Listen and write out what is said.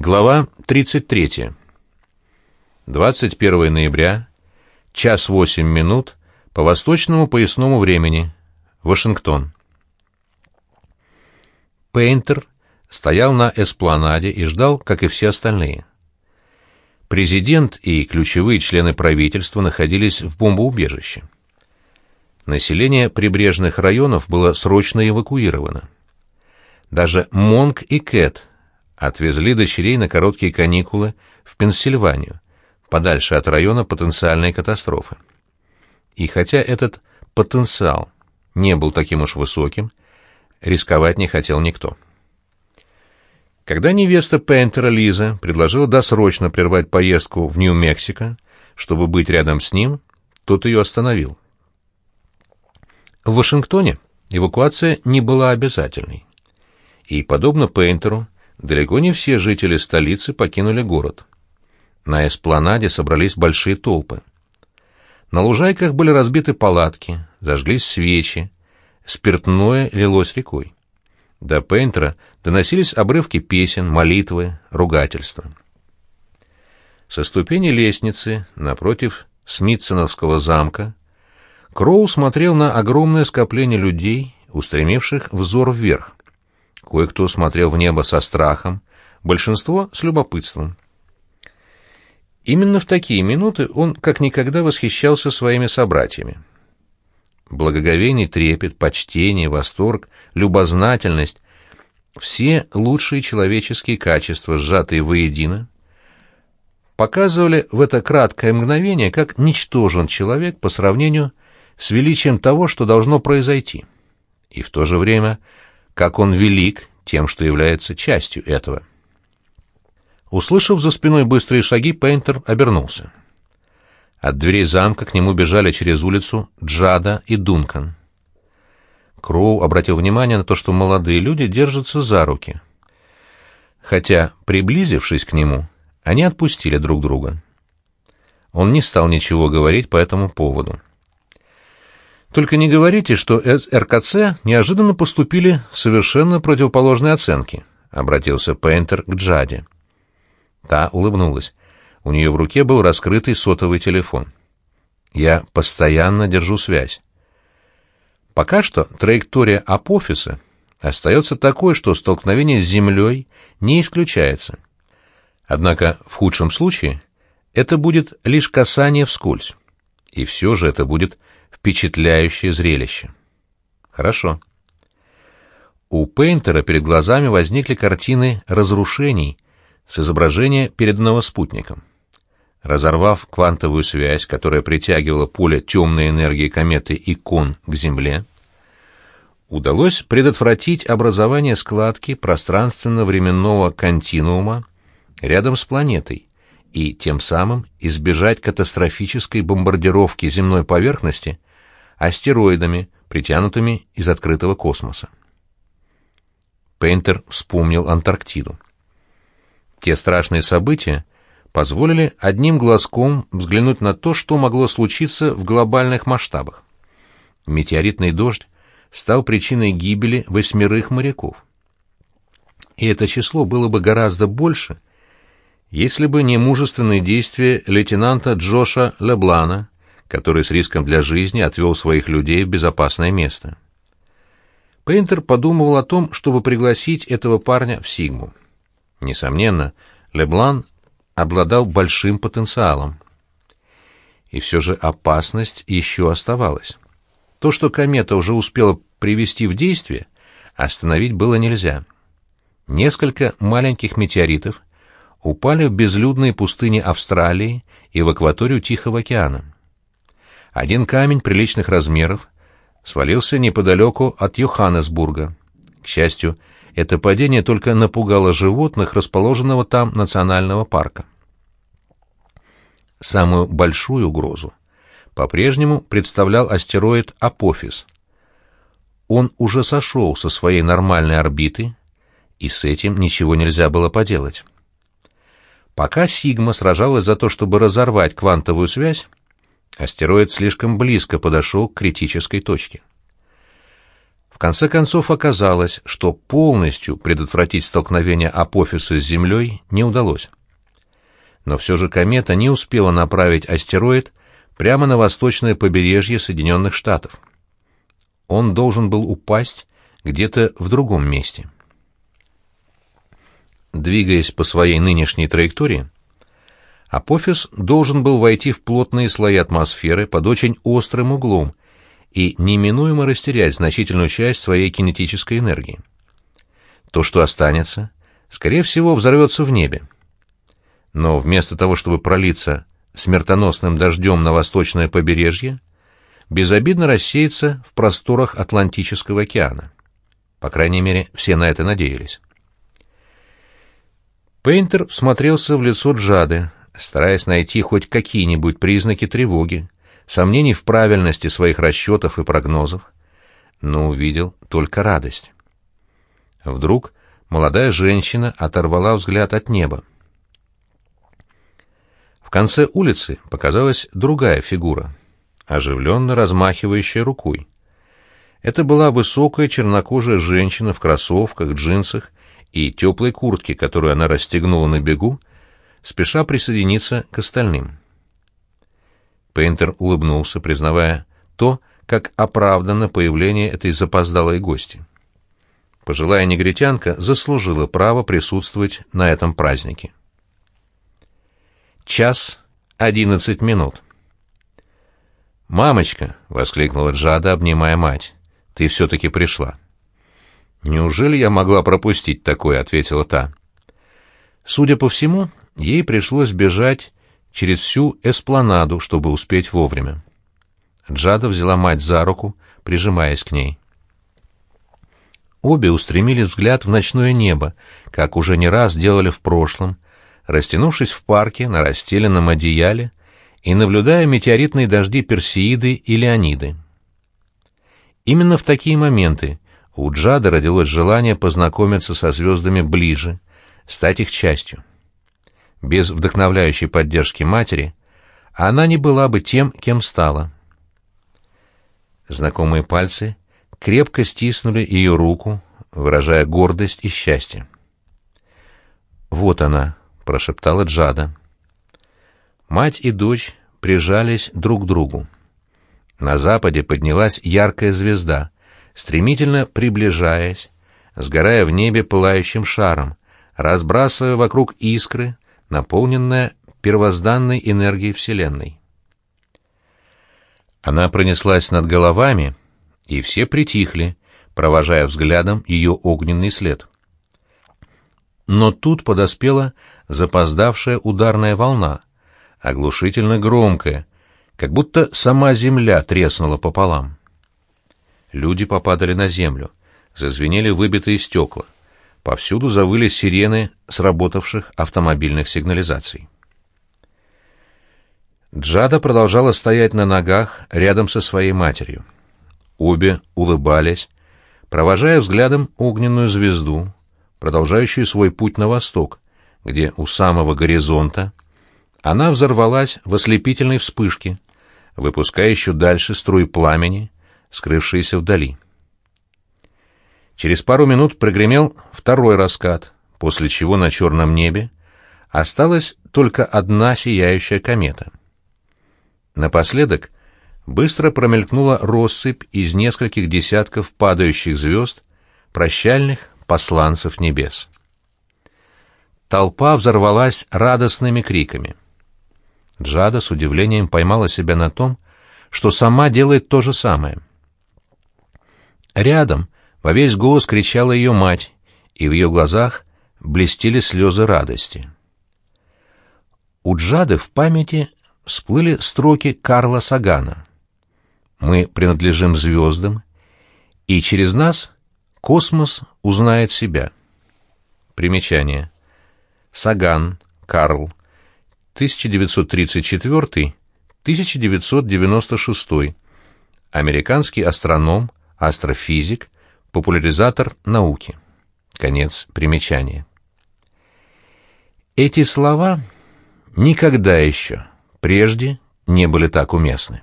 Глава 33. 21 ноября, час 8 минут по восточному поясному времени, Вашингтон. Пейнтер стоял на эспланаде и ждал, как и все остальные. Президент и ключевые члены правительства находились в бомбоубежище. Население прибрежных районов было срочно эвакуировано. Даже Монк и Кэт отвезли дочерей на короткие каникулы в Пенсильванию, подальше от района потенциальной катастрофы. И хотя этот потенциал не был таким уж высоким, рисковать не хотел никто. Когда невеста Пейнтера Лиза предложила досрочно прервать поездку в Нью-Мексико, чтобы быть рядом с ним, тот ее остановил. В Вашингтоне эвакуация не была обязательной. И, подобно Пейнтеру, далеко не все жители столицы покинули город. На эспланаде собрались большие толпы. На лужайках были разбиты палатки, зажглись свечи, спиртное лилось рекой. До Пейнтера доносились обрывки песен, молитвы, ругательства. Со ступени лестницы, напротив Смитсоновского замка, Кроу смотрел на огромное скопление людей, устремивших взор вверх. Кое-кто смотрел в небо со страхом, большинство — с любопытством. Именно в такие минуты он как никогда восхищался своими собратьями. Благоговейный трепет, почтение, восторг, любознательность — все лучшие человеческие качества, сжатые воедино, показывали в это краткое мгновение, как ничтожен человек по сравнению с величием того, что должно произойти. И в то же время — как он велик тем, что является частью этого. Услышав за спиной быстрые шаги, Пейнтер обернулся. От дверей замка к нему бежали через улицу Джада и Дункан. Кроу обратил внимание на то, что молодые люди держатся за руки. Хотя, приблизившись к нему, они отпустили друг друга. Он не стал ничего говорить по этому поводу. Только не говорите, что из неожиданно поступили совершенно противоположные оценки, обратился Пейнтер к Джаде. Та улыбнулась. У нее в руке был раскрытый сотовый телефон. Я постоянно держу связь. Пока что траектория апофиса остается такой, что столкновение с Землей не исключается. Однако в худшем случае это будет лишь касание вскользь. И все же это будет впечатляющее зрелище. Хорошо. У Пейнтера перед глазами возникли картины разрушений с изображения, переданного спутником. Разорвав квантовую связь, которая притягивала поле темной энергии кометы Икон к Земле, удалось предотвратить образование складки пространственно-временного континуума рядом с планетой и тем самым избежать катастрофической бомбардировки земной поверхности астероидами, притянутыми из открытого космоса. Пейнтер вспомнил Антарктиду. Те страшные события позволили одним глазком взглянуть на то, что могло случиться в глобальных масштабах. Метеоритный дождь стал причиной гибели восьмерых моряков. И это число было бы гораздо больше, если бы не мужественные действия лейтенанта Джоша Леблана, который с риском для жизни отвел своих людей в безопасное место. Пейнтер подумывал о том, чтобы пригласить этого парня в Сигму. Несомненно, Леблан обладал большим потенциалом. И все же опасность еще оставалась. То, что комета уже успела привести в действие, остановить было нельзя. Несколько маленьких метеоритов упали в безлюдные пустыни Австралии и в акваторию Тихого океана. Один камень приличных размеров свалился неподалеку от Йоханнесбурга. К счастью, это падение только напугало животных, расположенного там национального парка. Самую большую угрозу по-прежнему представлял астероид Апофис. Он уже сошел со своей нормальной орбиты, и с этим ничего нельзя было поделать. Пока Сигма сражалась за то, чтобы разорвать квантовую связь, Астероид слишком близко подошел к критической точке. В конце концов оказалось, что полностью предотвратить столкновение апофиса с Землей не удалось. Но все же комета не успела направить астероид прямо на восточное побережье Соединенных Штатов. Он должен был упасть где-то в другом месте. Двигаясь по своей нынешней траектории, Апофис должен был войти в плотные слои атмосферы под очень острым углом и неминуемо растерять значительную часть своей кинетической энергии. То, что останется, скорее всего, взорвется в небе. Но вместо того, чтобы пролиться смертоносным дождем на восточное побережье, безобидно рассеется в просторах Атлантического океана. По крайней мере, все на это надеялись. Пейнтер всмотрелся в лицо Джады, стараясь найти хоть какие-нибудь признаки тревоги, сомнений в правильности своих расчетов и прогнозов, но увидел только радость. Вдруг молодая женщина оторвала взгляд от неба. В конце улицы показалась другая фигура, оживленно размахивающая рукой. Это была высокая чернокожая женщина в кроссовках, джинсах и теплой куртке, которую она расстегнула на бегу спеша присоединиться к остальным. Пейнтер улыбнулся, признавая то, как оправдано появление этой запоздалой гости. Пожилая негритянка заслужила право присутствовать на этом празднике. Час одиннадцать минут. «Мамочка!» — воскликнула Джада, обнимая мать. «Ты все-таки пришла». «Неужели я могла пропустить такое?» — ответила та. Судя по всему, Ей пришлось бежать через всю эспланаду, чтобы успеть вовремя. Джада взяла мать за руку, прижимаясь к ней. Обе устремили взгляд в ночное небо, как уже не раз делали в прошлом, растянувшись в парке на расстеленном одеяле и наблюдая метеоритные дожди Персеиды и Леониды. Именно в такие моменты у Джада родилось желание познакомиться со звездами ближе, стать их частью без вдохновляющей поддержки матери, она не была бы тем, кем стала. Знакомые пальцы крепко стиснули ее руку, выражая гордость и счастье. «Вот она», — прошептала Джада. Мать и дочь прижались друг к другу. На западе поднялась яркая звезда, стремительно приближаясь, сгорая в небе пылающим шаром, разбрасывая вокруг искры, наполненная первозданной энергией Вселенной. Она пронеслась над головами, и все притихли, провожая взглядом ее огненный след. Но тут подоспела запоздавшая ударная волна, оглушительно громкая, как будто сама земля треснула пополам. Люди попадали на землю, зазвенели выбитые стекла — Повсюду завыли сирены сработавших автомобильных сигнализаций. Джада продолжала стоять на ногах рядом со своей матерью. Обе улыбались, провожая взглядом огненную звезду, продолжающую свой путь на восток, где у самого горизонта она взорвалась в ослепительной вспышке, выпуская еще дальше струи пламени, скрывшиеся вдали. Через пару минут прогремел второй раскат, после чего на черном небе осталась только одна сияющая комета. Напоследок быстро промелькнула россыпь из нескольких десятков падающих звезд, прощальных посланцев небес. Толпа взорвалась радостными криками. Джада с удивлением поймала себя на том, что сама делает то же самое. Рядом, во весь голос кричала ее мать, и в ее глазах блестели слезы радости. У Джады в памяти всплыли строки Карла Сагана. «Мы принадлежим звездам, и через нас космос узнает себя». Примечание. Саган, Карл, 1934-1996, американский астроном, астрофизик, популяризатор науки. Конец примечания. Эти слова никогда еще прежде не были так уместны.